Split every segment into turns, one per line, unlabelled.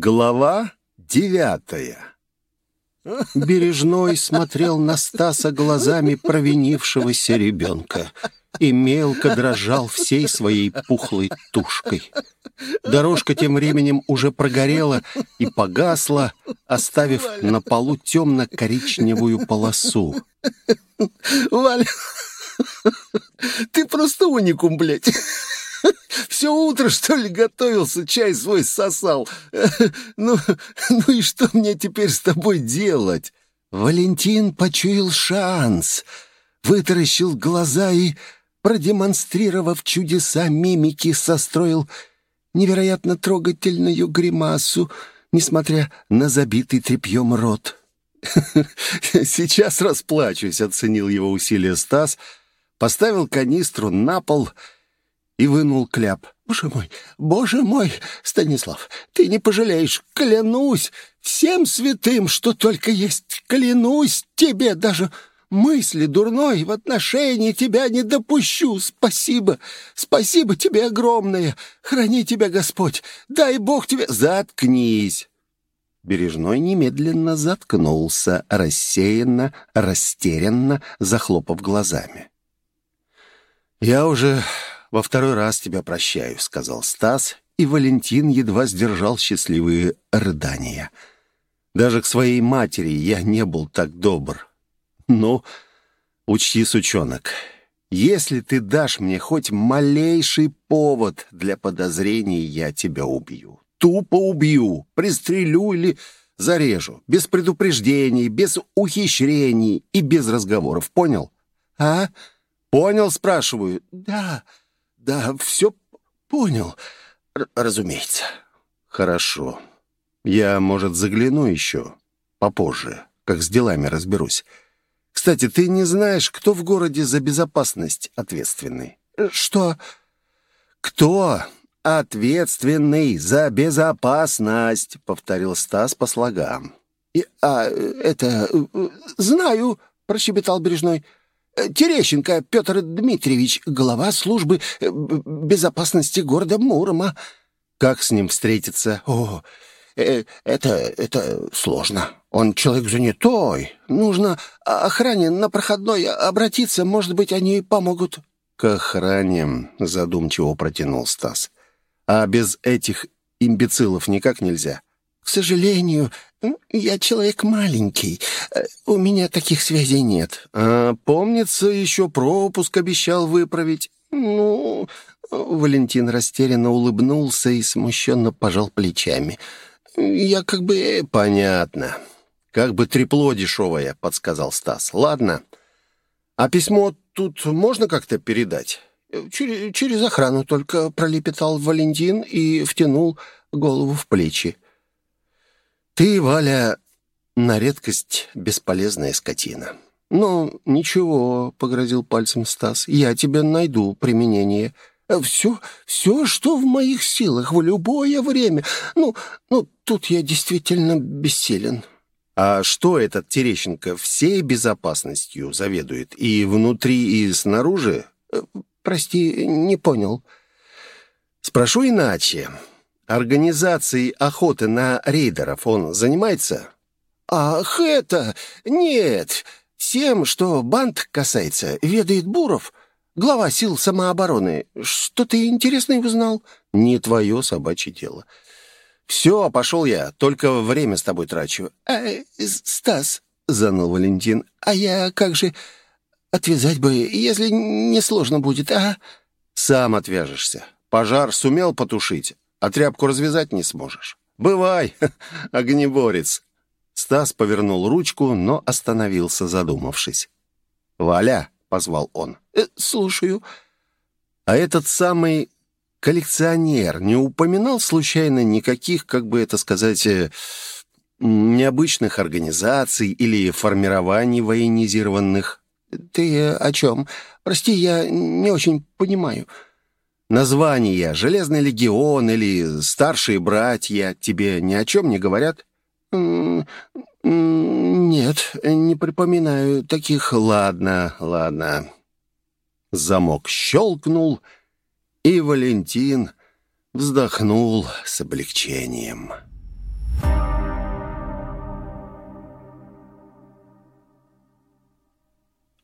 Глава девятая
Бережной смотрел на Стаса глазами провинившегося ребенка и мелко дрожал всей своей пухлой тушкой. Дорожка тем временем уже прогорела и погасла, оставив на полу темно-коричневую полосу.
Валя, ты просто уникум, блядь. Все утро, что ли, готовился, чай свой сосал. Ну, ну и что мне теперь с тобой делать?
Валентин почуял шанс, вытаращил глаза и, продемонстрировав чудеса мимики, состроил невероятно трогательную гримасу, несмотря на забитый тряпьем рот.
«Сейчас расплачусь», — оценил его усилия Стас, поставил канистру на пол вынул кляп.
«Боже мой, боже мой, Станислав, ты не пожалеешь, клянусь, всем святым, что только есть, клянусь тебе, даже мысли дурной в отношении тебя не допущу. Спасибо, спасибо тебе огромное, храни тебя Господь, дай Бог тебе...»
«Заткнись!»
Бережной немедленно заткнулся, рассеянно, растерянно, захлопав глазами.
«Я уже во второй раз тебя прощаю», — сказал Стас, и Валентин едва сдержал счастливые рыдания. «Даже к своей матери я не был так добр. Ну, учти, сучонок, если ты дашь мне хоть малейший повод для подозрений, я тебя убью. Тупо убью, пристрелю или зарежу. Без предупреждений, без ухищрений и без разговоров. Понял? А? Понял, спрашиваю?
Да, да, все понял,
Р разумеется. Хорошо. Я, может, загляну еще попозже, как с делами разберусь. Кстати, ты не знаешь, кто в городе за безопасность ответственный?
Что?
Кто ответственный за безопасность? Повторил Стас по слогам.
И, а, это... Знаю, прощебетал Бережной. Терещенко Петр Дмитриевич, глава службы э, безопасности города Мурома.
Как с ним встретиться?
О, э, это, это сложно. Он человек занятой. Нужно охране на проходной обратиться, может быть, они помогут.
К охране, задумчиво протянул Стас. А без этих имбецилов никак нельзя.
К сожалению, я человек маленький. Э, у меня таких связей нет.
А, помнится, еще пропуск обещал выправить.
Ну, Валентин растерянно улыбнулся и смущенно пожал плечами. Я как бы...
Э, понятно. Как бы трепло дешевое, подсказал Стас. Ладно. А письмо тут можно как-то передать?
Через, через охрану только пролепетал Валентин и втянул голову в плечи.
«Ты, Валя, на редкость бесполезная скотина».
«Ну, ничего», — погрозил пальцем Стас, — «я тебе найду применение. Все, все, что в моих силах, в любое время. Ну, ну, тут я действительно бессилен».
«А что этот Терещенко всей безопасностью заведует? И внутри, и снаружи?»
«Прости, не понял».
«Спрошу иначе. Организацией охоты на рейдеров он занимается?
Ах, это... Нет. Всем, что банд касается, ведает Буров, глава сил самообороны. Что ты интересное узнал?
Не твое собачье дело. Все, пошел я, только время с тобой трачу.
А, Стас, заныл Валентин, а я как же... Отвязать бы, если не сложно будет, а?
Сам отвяжешься. Пожар сумел потушить, а тряпку развязать не сможешь. Бывай, огнеборец. Стас повернул ручку, но остановился, задумавшись. «Валя», — позвал он.
Э, «Слушаю».
«А этот самый коллекционер не упоминал случайно никаких, как бы это сказать, э, необычных организаций или формирований военизированных?»
«Ты о чем? Прости, я не очень понимаю».
Названия «Железный легион» или «Старшие братья» тебе ни о чем не говорят?
«Нет, не припоминаю таких.
Ладно, ладно». Замок щелкнул, и Валентин вздохнул с облегчением.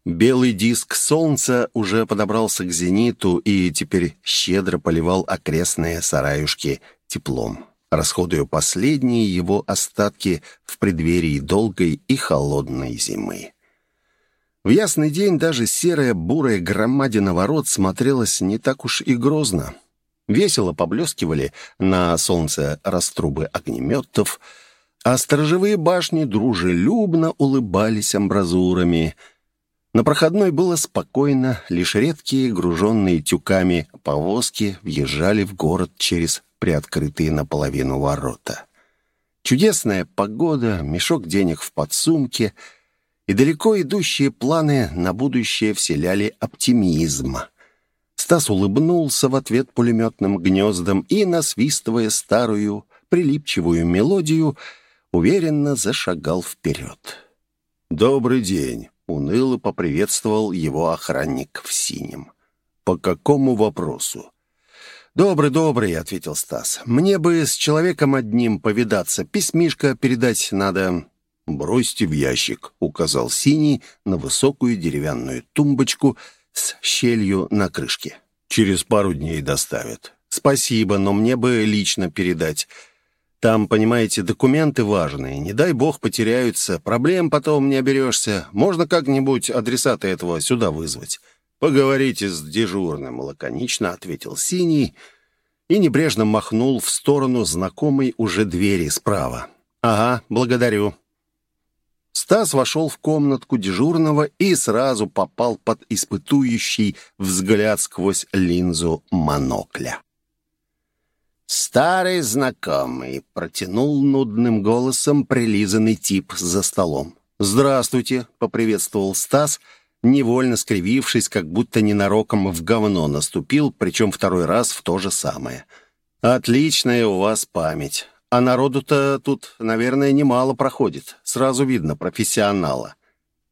Белый диск солнца уже подобрался к зениту и теперь щедро поливал окрестные сараюшки теплом, расходуя последние его остатки в преддверии долгой и холодной зимы. В ясный день даже серая бурая громадина ворот смотрелась не так уж и грозно. Весело поблескивали на солнце раструбы огнеметов, а сторожевые башни дружелюбно улыбались амбразурами. На проходной было спокойно, лишь редкие, груженные тюками повозки въезжали в город через приоткрытые наполовину ворота. Чудесная погода, мешок денег в подсумке — и далеко идущие планы на будущее вселяли оптимизм. Стас улыбнулся в ответ пулеметным гнездом и, насвистывая старую, прилипчивую мелодию, уверенно зашагал вперед. «Добрый день!» — уныло поприветствовал его охранник в синем. «По какому вопросу?» «Добрый, добрый», — ответил Стас. «Мне бы с человеком одним повидаться. Письмишко передать надо. «Бросьте в ящик», — указал Синий на высокую деревянную тумбочку с щелью на крышке. «Через пару дней доставят». «Спасибо, но мне бы лично передать. Там, понимаете, документы важные. Не дай бог потеряются. Проблем потом не оберешься. Можно как-нибудь адресата этого сюда вызвать». «Поговорите с дежурным», — лаконично ответил Синий и небрежно махнул в сторону знакомой уже двери справа. «Ага, благодарю». Стас вошел в комнатку дежурного и сразу попал под испытующий взгляд сквозь линзу монокля. «Старый знакомый», — протянул нудным голосом прилизанный тип за столом. «Здравствуйте», — поприветствовал Стас, невольно скривившись, как будто ненароком в говно наступил, причем второй раз в то же самое. «Отличная у вас память. А народу-то тут, наверное, немало проходит. Сразу видно профессионала.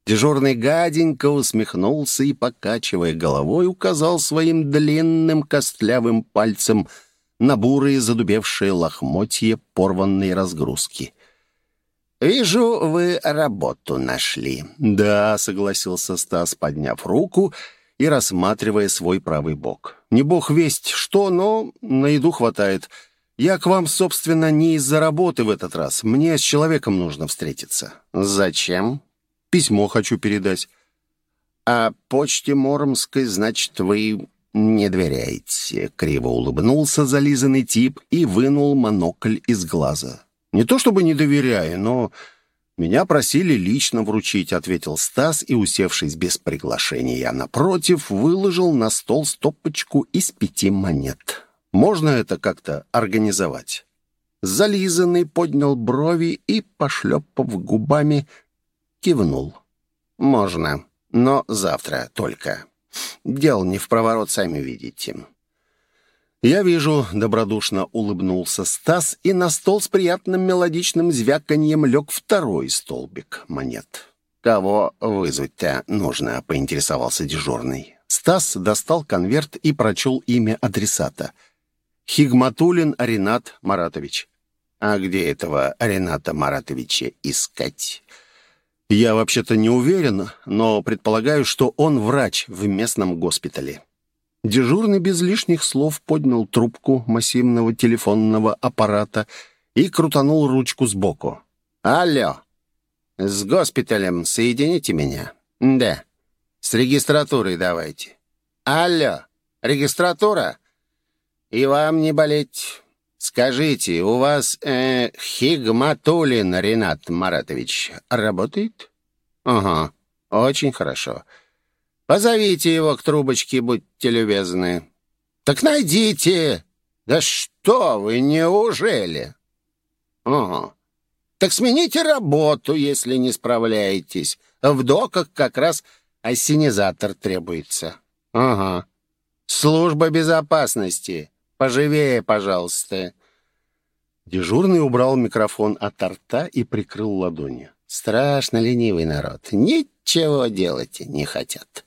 Дежурный гаденько усмехнулся и, покачивая головой, указал своим длинным костлявым пальцем на бурые задубевшие лохмотья порванной разгрузки. «Вижу, вы работу нашли». «Да», — согласился Стас, подняв руку и рассматривая свой правый бок. «Не бог весть что, но на еду хватает». Я к вам, собственно, не из-за работы в этот раз. Мне с человеком нужно встретиться». «Зачем?» «Письмо хочу передать». «А почте Моромской, значит, вы не доверяете?» Криво улыбнулся зализанный тип и вынул монокль из глаза. «Не то чтобы не доверяю, но меня просили лично вручить», — ответил Стас и, усевшись без приглашения напротив, выложил на стол стопочку из пяти монет. Можно это как-то организовать?» Зализанный поднял брови и, пошлепав губами, кивнул. «Можно, но завтра только. Дел не в проворот, сами видите». «Я вижу», — добродушно улыбнулся Стас, и на стол с приятным мелодичным звяканьем лег второй столбик монет. «Кого вызвать-то нужно?» — поинтересовался дежурный. Стас достал конверт и прочел имя адресата — Хигматулин Ренат Маратович. А где этого Рената Маратовича искать? Я вообще-то не уверен, но предполагаю, что он врач в местном госпитале. Дежурный без лишних слов поднял трубку массивного телефонного аппарата и крутанул ручку сбоку. «Алло! С госпиталем соедините меня?» «Да. С регистратурой давайте». «Алло! Регистратура?» И вам не болеть. Скажите, у вас э, Хигматулин Ренат Маратович работает? Ага, очень хорошо. Позовите его к трубочке, будьте любезны. Так найдите. Да что вы, неужели? Ага. Так смените работу, если не справляетесь. В доках как раз ассенизатор требуется. Ага. Служба безопасности. Поживее, пожалуйста». Дежурный убрал микрофон от рта и прикрыл ладонью. «Страшно ленивый народ. Ничего делать не хотят».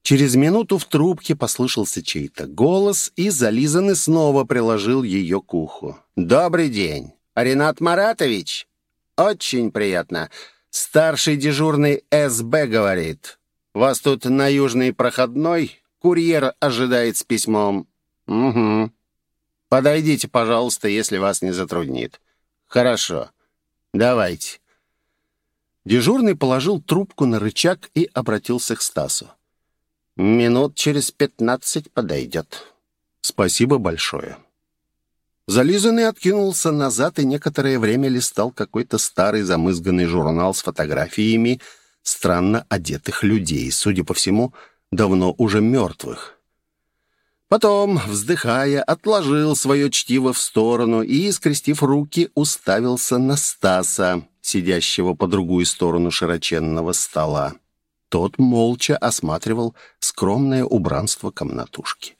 Через минуту в трубке послышался чей-то голос, и зализанный снова приложил ее к уху. «Добрый день. Ренат Маратович?» «Очень приятно. Старший дежурный СБ говорит». Вас тут на южный проходной курьер ожидает с письмом». «Угу. Подойдите, пожалуйста, если вас не затруднит». «Хорошо. Давайте». Дежурный положил трубку на рычаг и обратился к Стасу. «Минут через пятнадцать подойдет». «Спасибо большое». Зализанный откинулся назад и некоторое время листал какой-то старый замызганный журнал с фотографиями странно одетых людей, судя по всему, давно уже мертвых. Потом, вздыхая, отложил свое чтиво в сторону и, скрестив руки, уставился на Стаса, сидящего по другую сторону широченного стола. Тот молча осматривал скромное убранство комнатушки.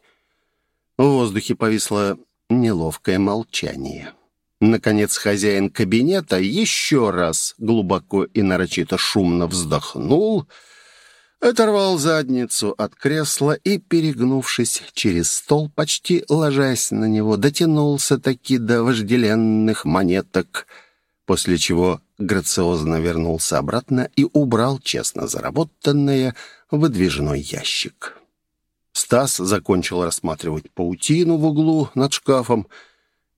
В воздухе повисло Неловкое молчание. Наконец хозяин кабинета еще раз глубоко и нарочито шумно вздохнул, оторвал задницу от кресла и, перегнувшись через стол, почти ложась на него, дотянулся таки до вожделенных монеток, после чего грациозно вернулся обратно и убрал честно заработанное в выдвижной ящик. Стас закончил рассматривать паутину в углу над шкафом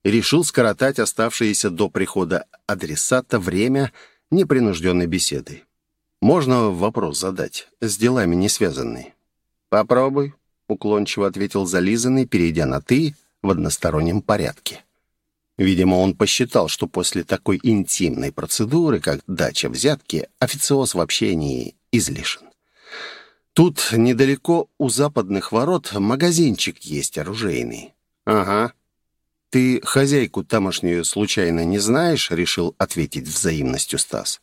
и решил скоротать оставшееся до прихода адресата время непринужденной беседы. «Можно вопрос задать, с делами не связанный?» «Попробуй», — уклончиво ответил зализанный, перейдя на «ты» в одностороннем порядке. Видимо, он посчитал, что после такой интимной процедуры, как дача взятки, официоз в общении излишен. Тут недалеко у западных ворот магазинчик есть оружейный. Ага. Ты хозяйку тамошнюю случайно не знаешь? Решил ответить взаимностью Стас.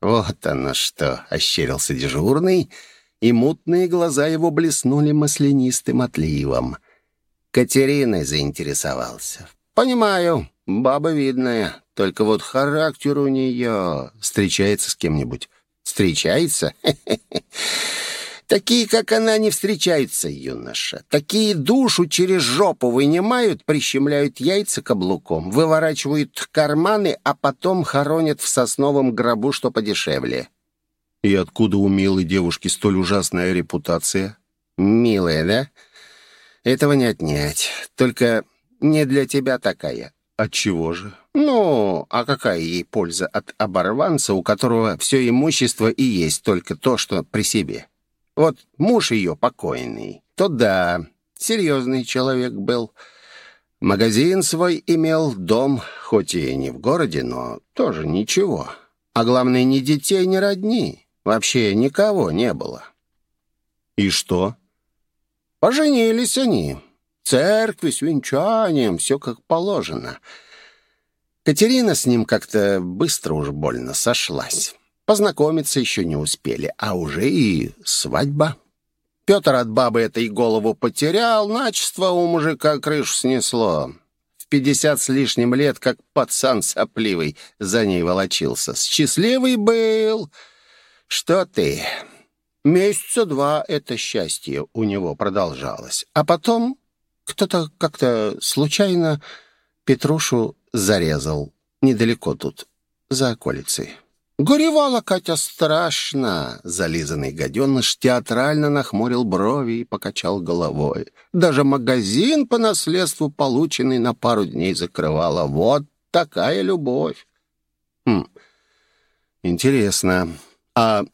Вот оно что, ощерился дежурный, и мутные глаза его блеснули маслянистым отливом. Катериной заинтересовался. Понимаю, баба видная, только вот характер у нее... Встречается с кем-нибудь? Встречается? Такие, как она, не встречаются, юноша. Такие душу через жопу вынимают, прищемляют яйца каблуком, выворачивают карманы, а потом хоронят в сосновом гробу, что подешевле. И откуда у милой девушки столь ужасная репутация? Милая, да? Этого не отнять. Только не для тебя такая. Отчего же? Ну, а какая ей польза от оборванца, у которого все имущество и есть только то, что при себе? Вот муж ее покойный, то да, серьезный человек был. Магазин свой имел, дом, хоть и не в городе, но тоже ничего. А главное, ни детей, ни родни. Вообще никого не было. И что? Поженились они. Церкви с венчанием, все как положено. Катерина с ним как-то быстро уж больно сошлась. Познакомиться еще не успели, а уже и свадьба. Петр от бабы этой голову потерял, начество у мужика крышу снесло. В пятьдесят с лишним лет, как пацан сопливый, за ней волочился. Счастливый был. Что ты? Месяца два это счастье у него продолжалось. А потом кто-то как-то случайно Петрушу зарезал. Недалеко тут, за околицей. Горевала Катя страшно. Зализанный гаденыш театрально нахмурил брови и покачал головой. Даже магазин по наследству, полученный на пару дней, закрывала. Вот такая любовь. Хм, интересно. А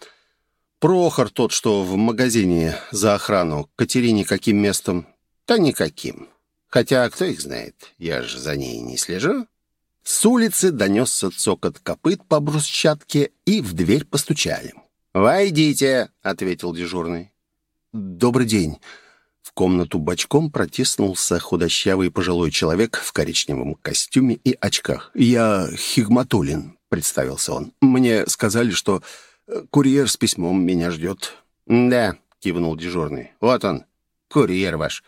Прохор тот, что в магазине за охрану, Катерине каким местом? Да никаким. Хотя кто их знает, я же за ней не слежу. С улицы донесся цокот копыт по брусчатке, и в дверь постучали. «Войдите», — ответил дежурный. «Добрый день». В комнату бочком протиснулся худощавый пожилой человек в коричневом костюме и очках. «Я Хигматулин», — представился он. «Мне сказали, что э, курьер с письмом меня ждет». «Да», — кивнул дежурный. «Вот он, курьер ваш».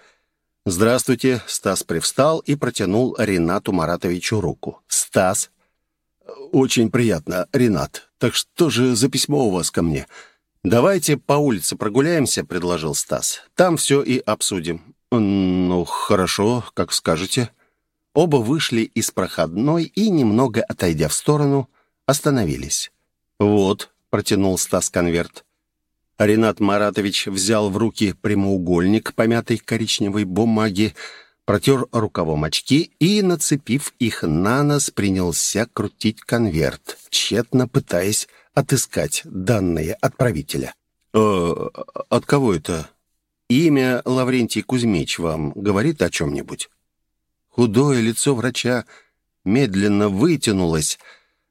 «Здравствуйте!» Стас привстал и протянул Ренату Маратовичу руку. «Стас!» «Очень приятно, Ренат. Так что же за письмо у вас ко мне?» «Давайте по улице прогуляемся», — предложил Стас. «Там все и обсудим». «Ну, хорошо, как скажете». Оба вышли из проходной и, немного отойдя в сторону, остановились. «Вот», — протянул Стас конверт. Ренат Маратович взял в руки прямоугольник помятой коричневой бумаги, протер рукавом очки и, нацепив их на нос, принялся крутить конверт, тщетно пытаясь отыскать данные отправителя. «Э, «От кого это?» «Имя Лаврентий Кузьмич вам говорит о чем-нибудь?» Худое лицо врача медленно вытянулось,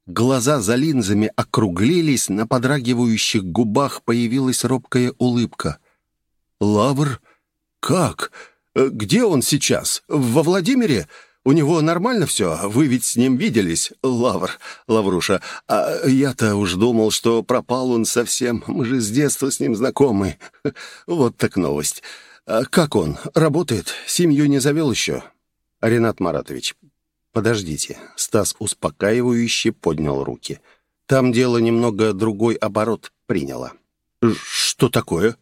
глаза за линзами округлились, на подрагивающих губах появилась робкая улыбка. «Лавр? Как? Э, где он сейчас? Во Владимире? У него нормально все? Вы ведь с ним виделись, Лавр, Лавруша. А я-то уж думал, что пропал он совсем. Мы же с детства с ним знакомы. Вот так новость. А как он? Работает? Семью не завел еще?» «Ренат Маратович, подождите». Стас успокаивающе поднял руки. «Там дело немного другой оборот приняло». «Что такое?»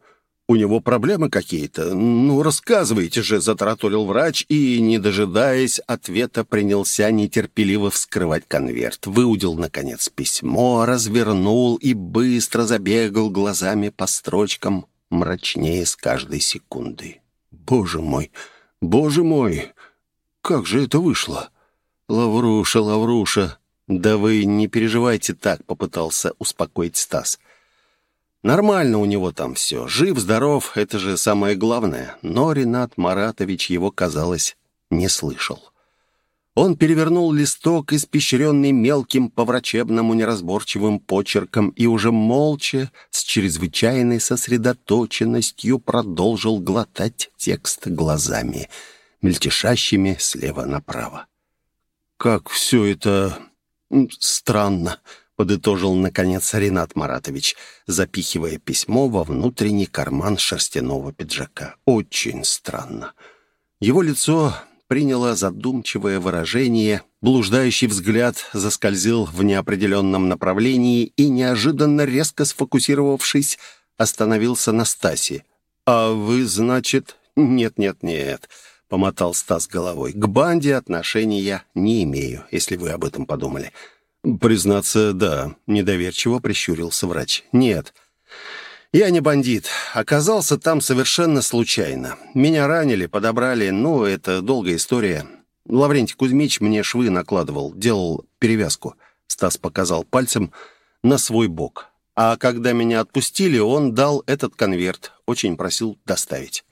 У него проблемы какие-то? Ну, рассказывайте же», — затараторил врач и, не дожидаясь ответа, принялся нетерпеливо вскрывать конверт. Выудил, наконец, письмо, развернул и быстро забегал глазами по строчкам, мрачнее с каждой секунды. «Боже мой! Боже мой! Как же это вышло?» «Лавруша, Лавруша!» «Да вы не переживайте так», — попытался успокоить Стас. Нормально у него там все. Жив-здоров, это же самое главное. Но Ренат Маратович его, казалось, не слышал. Он перевернул листок, испещренный мелким по-врачебному неразборчивым почерком, и уже молча, с чрезвычайной сосредоточенностью продолжил глотать текст глазами, мельтешащими слева направо. «Как все это странно!» подытожил, наконец, Ренат Маратович, запихивая письмо во внутренний карман шерстяного пиджака. «Очень странно». Его лицо приняло задумчивое выражение, блуждающий взгляд заскользил в неопределенном направлении и, неожиданно резко сфокусировавшись, остановился на Стасе. «А вы, значит...» «Нет-нет-нет», — помотал Стас головой. «К банде отношения я не имею, если вы об этом подумали». «Признаться, да», — недоверчиво прищурился врач. «Нет, я не бандит. Оказался там совершенно случайно. Меня ранили, подобрали, ну, это долгая история. Лаврентий Кузьмич мне швы накладывал, делал перевязку». Стас показал пальцем на свой бок. А когда меня отпустили, он дал этот конверт. Очень просил доставить.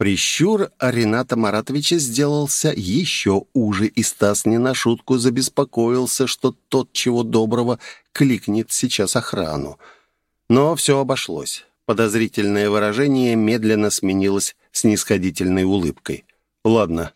Прищур Рената Маратовича сделался еще уже, и Стас не на шутку забеспокоился, что тот, чего доброго, кликнет сейчас охрану. Но все обошлось. Подозрительное выражение медленно сменилось снисходительной улыбкой. «Ладно,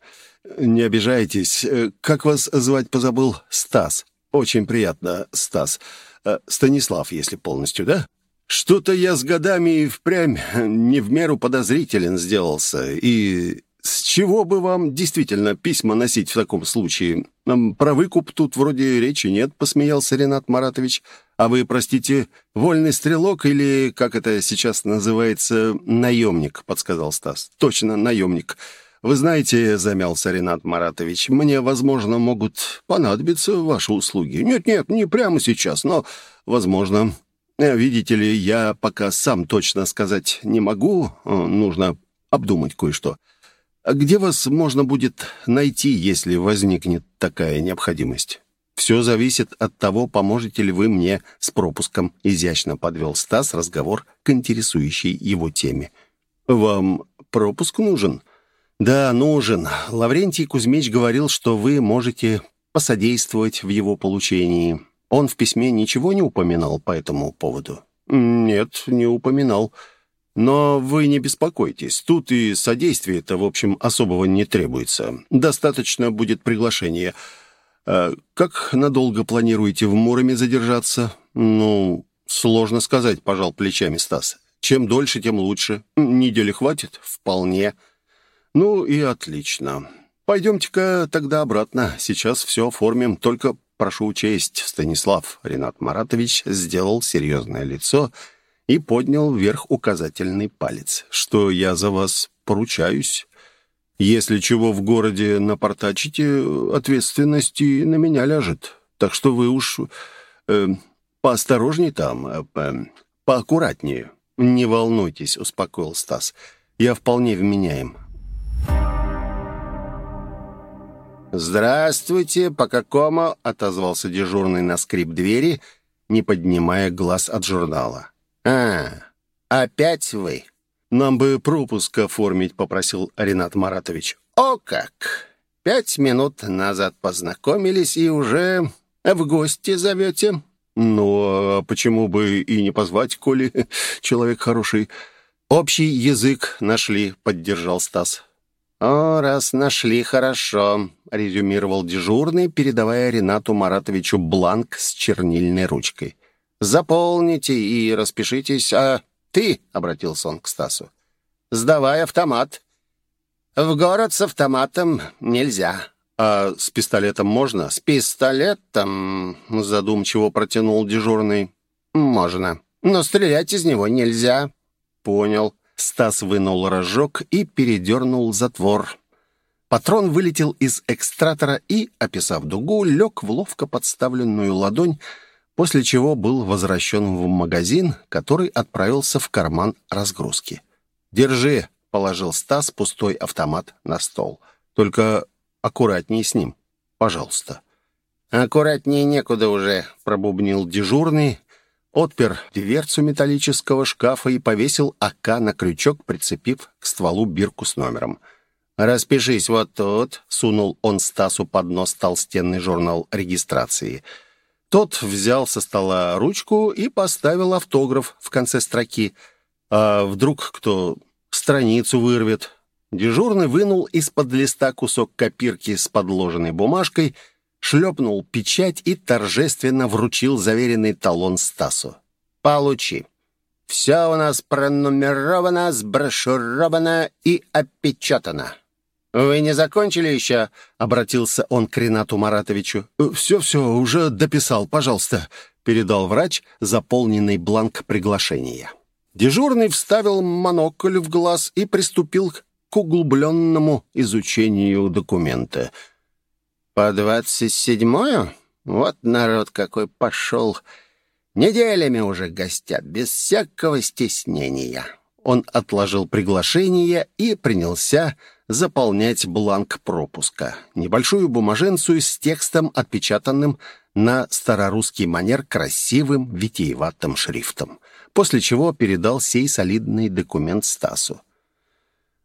не обижайтесь. Как вас звать позабыл? Стас. Очень приятно, Стас. Э, Станислав, если полностью, да?» Что-то я с годами и впрямь не в меру подозрителен сделался. И с чего бы вам действительно письма носить в таком случае? Про выкуп тут вроде речи нет, посмеялся Ренат Маратович. А вы, простите, вольный стрелок или, как это сейчас называется, наемник, подсказал Стас. Точно, наемник. Вы знаете, замялся Ренат Маратович, мне, возможно, могут понадобиться ваши услуги. Нет-нет, не прямо сейчас, но, возможно, видите ли, я пока сам точно сказать не могу. Э, нужно обдумать кое-что. А где вас можно будет найти, если возникнет такая необходимость? Все зависит от того, поможете ли вы мне с пропуском, изящно подвел Стас разговор к интересующей его теме. Вам пропуск нужен? Да, нужен. Лаврентий Кузьмич говорил, что вы можете посодействовать в его получении. Он в письме ничего не упоминал по этому поводу? Нет, не упоминал. Но вы не беспокойтесь, тут и содействия-то, в общем, особого не требуется. Достаточно будет приглашения. А как надолго планируете в Муроме задержаться? Ну, сложно сказать, пожал плечами Стас. Чем дольше, тем лучше. Недели хватит? Вполне. Ну и отлично. Пойдемте-ка тогда обратно. Сейчас все оформим, только прошу учесть, Станислав Ренат Маратович сделал серьезное лицо и поднял вверх указательный палец, что я за вас поручаюсь. Если чего в городе напортачите, ответственности на меня ляжет. Так что вы уж э, поосторожней там, э, поаккуратнее. «Не волнуйтесь», — успокоил Стас. «Я вполне вменяем». «Здравствуйте, по какому?» — отозвался дежурный на скрип двери, не поднимая глаз от журнала. «А, опять вы?» «Нам бы пропуск оформить», — попросил Ренат Маратович. «О как! Пять минут назад познакомились и уже в гости зовете?» «Ну, а почему бы и не позвать, коли человек хороший?» «Общий язык нашли», — поддержал Стас. «О, раз нашли, хорошо», — резюмировал дежурный, передавая Ренату Маратовичу бланк с чернильной ручкой. «Заполните и распишитесь. А ты», — обратился он к Стасу, — «сдавай автомат». «В город с автоматом нельзя». «А с пистолетом можно?» «С пистолетом...» — задумчиво протянул дежурный. «Можно. Но стрелять из него нельзя». «Понял». Стас вынул рожок и передернул затвор. Патрон вылетел из экстратора и, описав дугу, лег в ловко подставленную ладонь, после чего был возвращен в магазин, который отправился в карман разгрузки. «Держи», — положил Стас пустой автомат на стол. «Только аккуратнее с ним, пожалуйста». «Аккуратнее некуда уже», — пробубнил дежурный, отпер дверцу металлического шкафа и повесил АК на крючок, прицепив к стволу бирку с номером. «Распишись вот тут», — сунул он Стасу под нос толстенный журнал регистрации. Тот взял со стола ручку и поставил автограф в конце строки. А вдруг кто страницу вырвет? Дежурный вынул из-под листа кусок копирки с подложенной бумажкой, шлепнул печать и торжественно вручил заверенный талон Стасу. «Получи. Все у нас пронумеровано, сброшуровано и опечатано». «Вы не закончили еще?» — обратился он к Ренату Маратовичу. «Все-все, уже дописал, пожалуйста», — передал врач заполненный бланк приглашения. Дежурный вставил монокль в глаз и приступил к углубленному изучению документа. «По двадцать седьмое? Вот народ какой пошел! Неделями уже гостят, без всякого стеснения!» Он отложил приглашение и принялся заполнять бланк пропуска. Небольшую бумаженцию с текстом, отпечатанным на старорусский манер красивым витиеватым шрифтом, после чего передал сей солидный документ Стасу.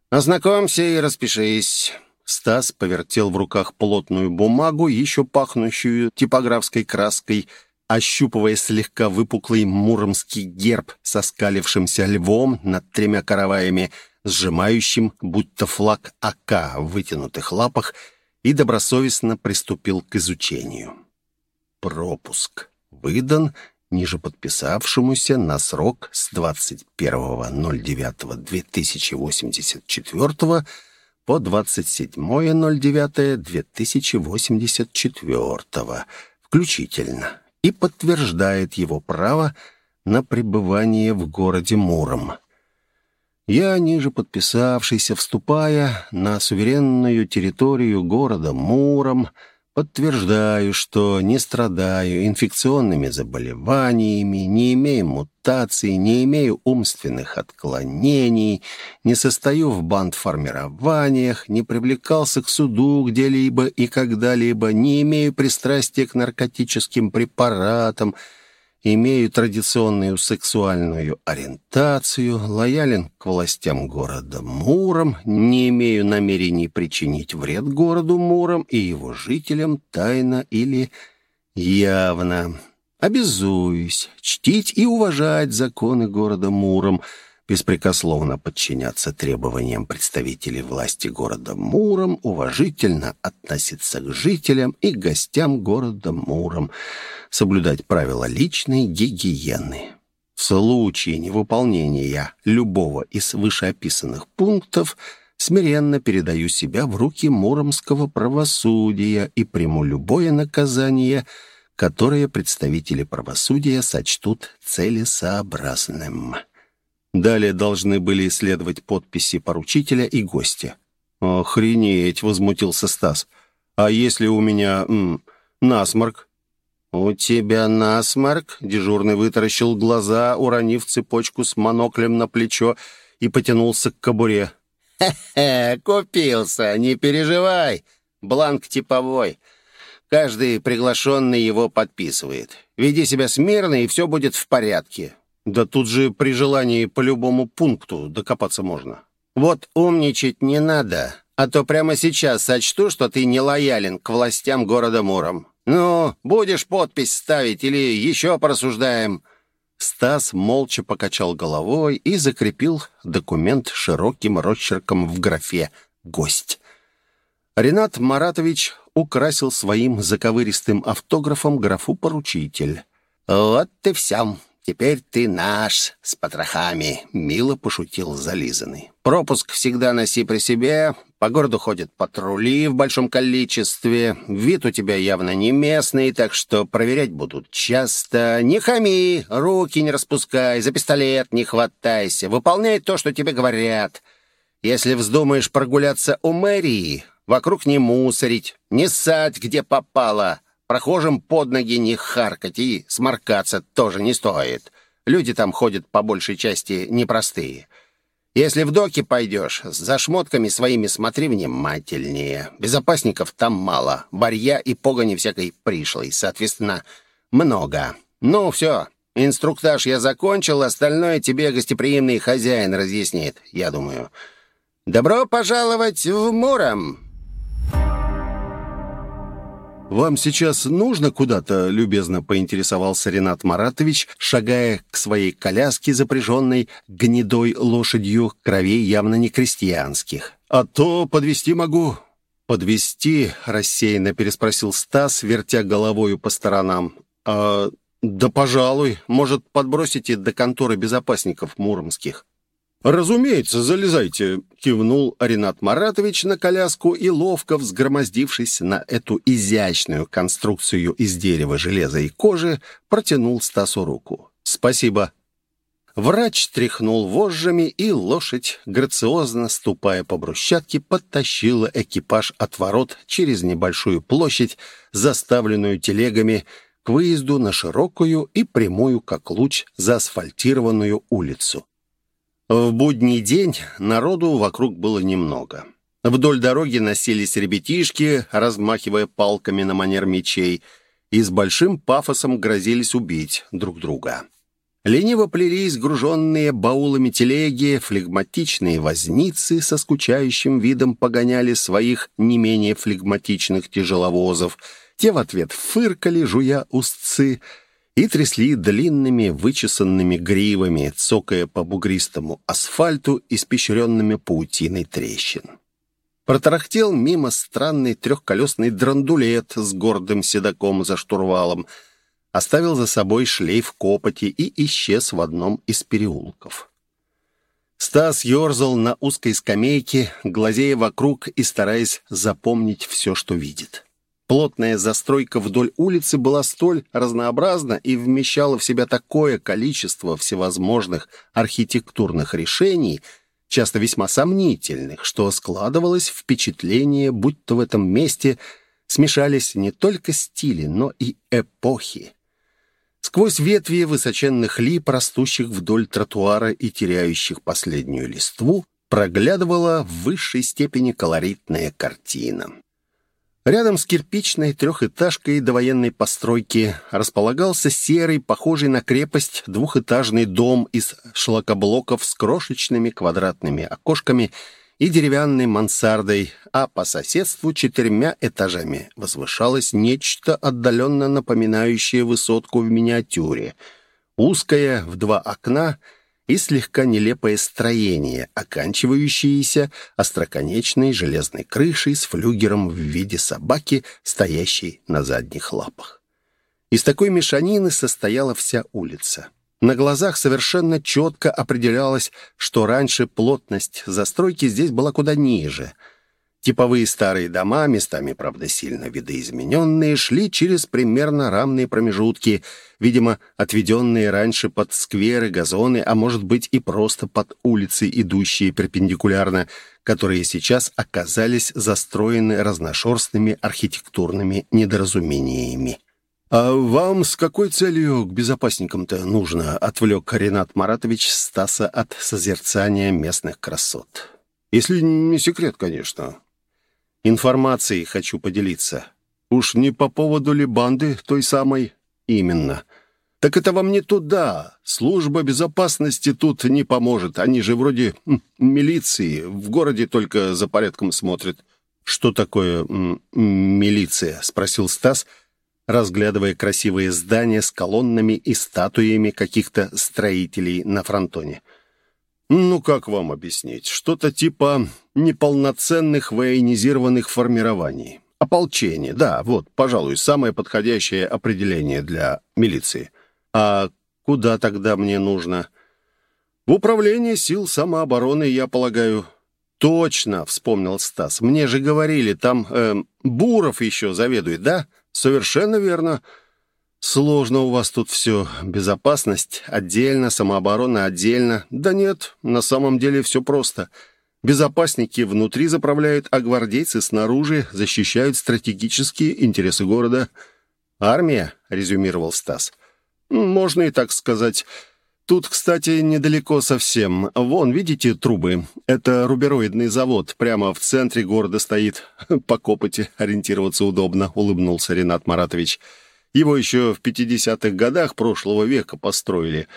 «Ознакомься и распишись». Стас повертел в руках плотную бумагу, еще пахнущую типографской краской, ощупывая слегка выпуклый муромский герб со скалившимся львом над тремя караваями, сжимающим, будто флаг АК в вытянутых лапах, и добросовестно приступил к изучению. Пропуск выдан ниже подписавшемуся на срок с 21.09.2084 по 27.09.2084 включительно и подтверждает его право на пребывание в городе Муром. Я, ниже подписавшийся, вступая на суверенную территорию города Муром, Подтверждаю, что не страдаю инфекционными заболеваниями, не имею мутаций, не имею умственных отклонений, не состою в бандформированиях, не привлекался к суду где-либо и когда-либо, не имею пристрастия к наркотическим препаратам – имею традиционную сексуальную ориентацию, лоялен к властям города Муром, не имею намерений причинить вред городу Муром и его жителям тайно или явно. Обязуюсь чтить и уважать законы города Муром, беспрекословно подчиняться требованиям представителей власти города Муром, уважительно относиться к жителям и гостям города Муром, соблюдать правила личной гигиены. В случае невыполнения любого из вышеописанных пунктов смиренно передаю себя в руки муромского правосудия и приму любое наказание, которое представители правосудия сочтут целесообразным. Далее должны были следовать подписи поручителя и гостя. «Охренеть!» — возмутился Стас. «А если у меня м, насморк?» «У тебя насморк?» — дежурный вытаращил глаза, уронив цепочку с моноклем на плечо и потянулся к кобуре.
«Хе-хе, купился, не переживай. Бланк типовой. Каждый приглашенный его подписывает. Веди себя смирно, и все будет в порядке».
«Да тут же при желании по любому пункту докопаться можно».
«Вот умничать не надо, а то прямо сейчас сочту, что ты не лоялен к властям города Муром. «Ну, будешь подпись ставить или еще порассуждаем?»
Стас молча покачал головой и закрепил документ широким росчерком в графе «Гость». Ренат Маратович украсил своим заковыристым автографом графу «Поручитель».
«Вот ты всем. Теперь ты наш, с потрохами», — мило пошутил зализанный. «Пропуск всегда носи при себе, по городу ходят патрули в большом количестве. Вид у тебя явно не местный, так что проверять будут часто. Не хами, руки не распускай, за пистолет не хватайся. Выполняй то, что тебе говорят. Если вздумаешь прогуляться у мэрии, вокруг не мусорить, не ссать, где попало. Прохожим под ноги не харкать и сморкаться тоже не стоит. Люди там ходят по большей части непростые. Если в доки пойдешь, за шмотками своими смотри внимательнее. Безопасников там мало, барья и погони всякой пришлой, соответственно, много. Ну, все, инструктаж я закончил, остальное тебе гостеприимный хозяин разъяснит, я думаю. Добро пожаловать в Муром!»
«Вам сейчас нужно куда-то?» — любезно поинтересовался Ренат Маратович, шагая к своей коляске, запряженной гнедой лошадью, кровей явно не крестьянских. «А то подвести могу». «Подвести?» — рассеянно переспросил Стас, вертя головою по сторонам. «А, да, пожалуй. Может, подбросите до конторы безопасников муромских?» «Разумеется, залезайте», — кивнул Ренат Маратович на коляску и, ловко взгромоздившись на эту изящную конструкцию из дерева, железа и кожи, протянул Стасу руку. «Спасибо». Врач тряхнул вожжами, и лошадь, грациозно ступая по брусчатке, подтащила экипаж от ворот через небольшую площадь, заставленную телегами, к выезду на широкую и прямую, как луч, заасфальтированную улицу. В будний день народу вокруг было немного. Вдоль дороги носились ребятишки, размахивая палками на манер мечей, и с большим пафосом грозились убить друг друга. Лениво плелись груженные баулами телеги, флегматичные возницы со скучающим видом погоняли своих не менее флегматичных тяжеловозов. Те в ответ фыркали, жуя устцы, и трясли длинными вычесанными гривами, цокая по бугристому асфальту, испещренными паутиной трещин. Протарахтел мимо странный трехколесный драндулет с гордым седаком за штурвалом, оставил за собой шлейф копоти и исчез в одном из переулков. Стас ерзал на узкой скамейке, глазея вокруг и стараясь запомнить все, что видит. Плотная застройка вдоль улицы была столь разнообразна и вмещала в себя такое количество всевозможных архитектурных решений, часто весьма сомнительных, что складывалось впечатление, будто в этом месте смешались не только стили, но и эпохи. Сквозь ветви высоченных лип, растущих вдоль тротуара и теряющих последнюю листву, проглядывала в высшей степени колоритная картина. Рядом с кирпичной трехэтажкой довоенной постройки располагался серый, похожий на крепость, двухэтажный дом из шлакоблоков с крошечными квадратными окошками и деревянной мансардой, а по соседству четырьмя этажами возвышалось нечто отдаленно напоминающее высотку в миниатюре. Узкое, в два окна — и слегка нелепое строение, оканчивающееся остроконечной железной крышей с флюгером в виде собаки, стоящей на задних лапах. Из такой мешанины состояла вся улица. На глазах совершенно четко определялось, что раньше плотность застройки здесь была куда ниже — Типовые старые дома, местами, правда, сильно видоизмененные, шли через примерно равные промежутки, видимо, отведенные раньше под скверы, газоны, а может быть и просто под улицы, идущие перпендикулярно, которые сейчас оказались застроены разношерстными архитектурными недоразумениями. «А вам с какой целью к безопасникам-то нужно?» — отвлек Ренат Маратович Стаса от созерцания местных красот. «Если не секрет, конечно. Информацией хочу поделиться. Уж не по поводу ли банды той самой?» «Именно. Так это вам не туда. Служба безопасности тут не поможет. Они же вроде милиции. В городе только за порядком смотрят». «Что такое милиция?» — спросил Стас — разглядывая красивые здания с колоннами и статуями каких-то строителей на фронтоне. «Ну, как вам объяснить? Что-то типа неполноценных военизированных формирований. Ополчение, да, вот, пожалуй, самое подходящее определение для милиции. А куда тогда мне нужно?» «В управление сил самообороны, я полагаю». «Точно», — вспомнил Стас. «Мне же говорили, там э, Буров еще заведует, да?» «Совершенно верно. Сложно у вас тут все. Безопасность отдельно, самооборона отдельно. Да нет, на самом деле все просто. Безопасники внутри заправляют, а гвардейцы снаружи защищают стратегические интересы города. «Армия», — резюмировал Стас. «Можно и так сказать». Тут, кстати, недалеко совсем. Вон, видите трубы? Это рубероидный завод. Прямо в центре города стоит. По копоти ориентироваться удобно, улыбнулся Ренат Маратович. Его еще в 50-х годах прошлого века построили.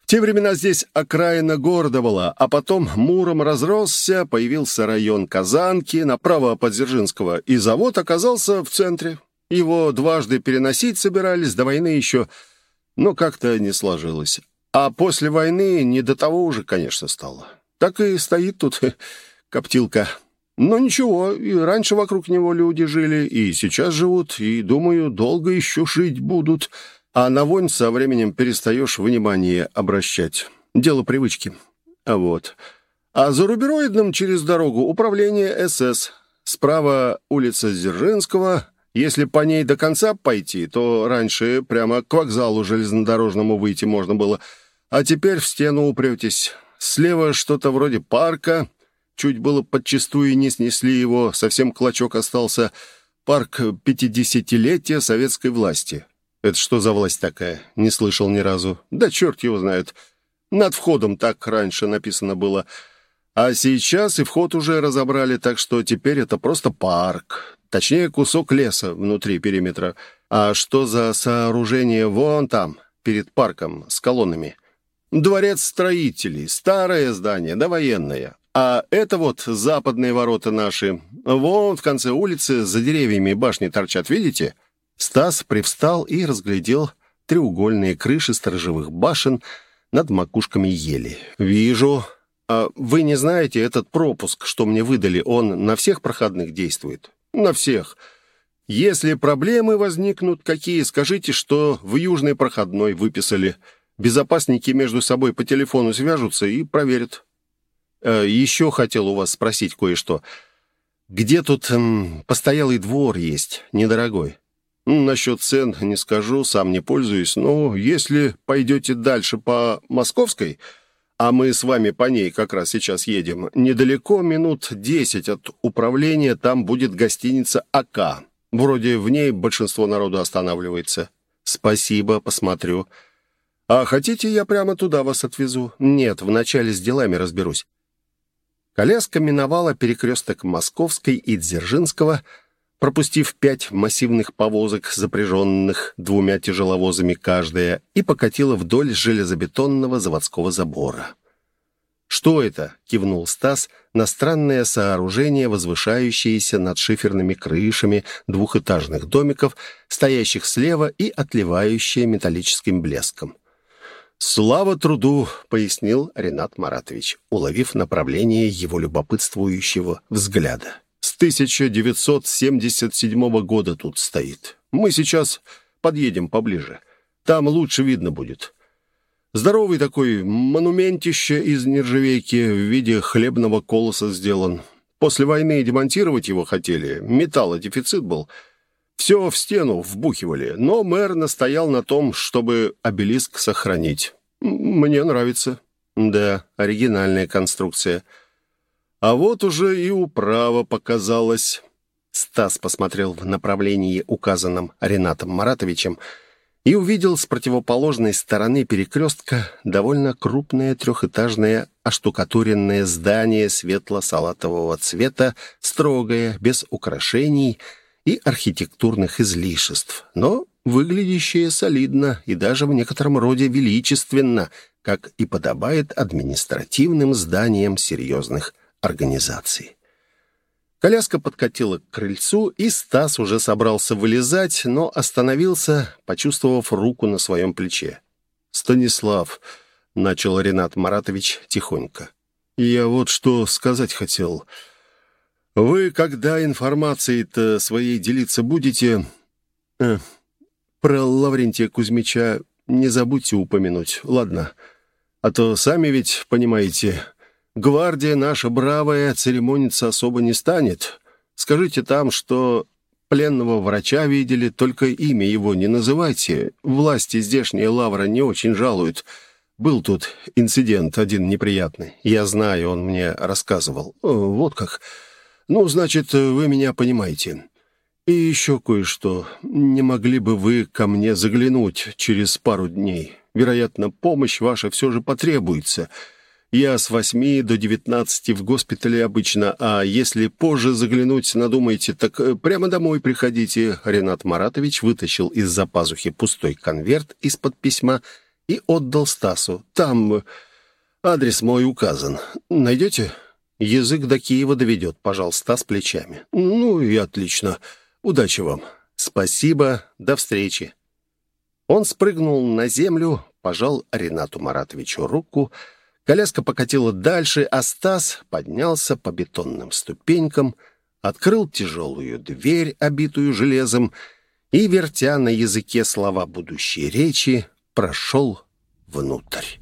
В те времена здесь окраина города была, а потом Муром разросся, появился район Казанки, направо от Дзержинского, и завод оказался в центре. Его дважды переносить собирались, до войны еще, но как-то не сложилось. А после войны не до того уже, конечно, стало. Так и стоит тут коптилка. Но ничего, и раньше вокруг него люди жили, и сейчас живут, и, думаю, долго еще жить будут. А на вонь со временем перестаешь внимание обращать. Дело привычки. А вот. А за рубероидным через дорогу управление СС. Справа улица Дзержинского. Если по ней до конца пойти, то раньше прямо к вокзалу железнодорожному выйти можно было – а теперь в стену упретесь. Слева что-то вроде парка. Чуть было подчистую не снесли его, совсем клочок остался. Парк пятидесятилетия советской власти. Это что за власть такая? Не слышал ни разу. Да черт его знает. Над входом так раньше написано было. А сейчас и вход уже разобрали, так что теперь это просто парк. Точнее, кусок леса внутри периметра. А что за сооружение вон там, перед парком, с колоннами? Дворец строителей, старое здание, да военное. А это вот западные ворота наши. Вон в конце улицы за деревьями башни торчат, видите? Стас привстал и разглядел треугольные крыши сторожевых башен над макушками ели. «Вижу. А вы не знаете, этот пропуск, что мне выдали, он на всех проходных действует?» «На всех. Если проблемы возникнут, какие, скажите, что в южной проходной выписали». Безопасники между собой по телефону свяжутся и проверят. Э, еще хотел у вас спросить кое-что. Где тут эм, постоялый двор есть, недорогой? Ну, насчет цен не скажу, сам не пользуюсь, но если пойдете дальше по Московской, а мы с вами по ней как раз сейчас едем, недалеко, минут десять от управления, там будет гостиница «АК». Вроде в ней большинство народу останавливается. Спасибо, посмотрю. «А хотите, я прямо туда вас отвезу?» «Нет, вначале с делами разберусь». Коляска миновала перекресток Московской и Дзержинского, пропустив пять массивных повозок, запряженных двумя тяжеловозами каждая, и покатила вдоль железобетонного заводского забора. «Что это?» — кивнул Стас на странное сооружение, возвышающееся над шиферными крышами двухэтажных домиков, стоящих слева и отливающее металлическим блеском. «Слава труду!» — пояснил Ренат Маратович, уловив направление его любопытствующего взгляда. «С 1977 года тут стоит. Мы сейчас подъедем поближе. Там лучше видно будет. Здоровый такой монументище из нержавейки в виде хлебного колоса сделан. После войны демонтировать его хотели, металлодефицит был». Все в стену вбухивали, но мэр настоял на том, чтобы обелиск сохранить. Мне нравится. Да, оригинальная конструкция. А вот уже и управа показалась. Стас посмотрел в направлении, указанном Ренатом Маратовичем, и увидел с противоположной стороны перекрестка довольно крупное трехэтажное оштукатуренное здание светло-салатового цвета, строгое, без украшений и архитектурных излишеств, но выглядящее солидно и даже в некотором роде величественно, как и подобает административным зданиям серьезных организаций. Коляска подкатила к крыльцу, и Стас уже собрался вылезать, но остановился, почувствовав руку на своем плече. «Станислав», — начал Ренат Маратович тихонько, — «я вот что сказать хотел. Вы, когда информацией-то своей делиться будете, э, про Лаврентия Кузьмича не забудьте упомянуть, ладно? А то сами ведь понимаете, Гвардия наша бравая церемониться особо не станет. Скажите там, что пленного врача видели, только имя его не называйте. Власти здешние Лавра не очень жалуют. Был тут инцидент один неприятный. Я знаю, он мне рассказывал. Вот как. Ну, значит, вы меня понимаете. И еще кое-что. Не могли бы вы ко мне заглянуть через пару дней? Вероятно, помощь ваша все же потребуется». Я с восьми до девятнадцати в госпитале обычно, а если позже заглянуть надумаете, так э, прямо домой приходите». Ренат Маратович вытащил из-за пазухи пустой конверт из-под письма и отдал Стасу. «Там э, адрес мой указан. Найдете?» «Язык до Киева доведет», — пожал Стас плечами. «Ну и отлично. Удачи вам». «Спасибо. До встречи». Он спрыгнул на землю, пожал Ренату Маратовичу руку — Коляска покатила дальше, а Стас поднялся по бетонным ступенькам, открыл тяжелую дверь, обитую железом, и, вертя на языке слова будущей речи, прошел внутрь.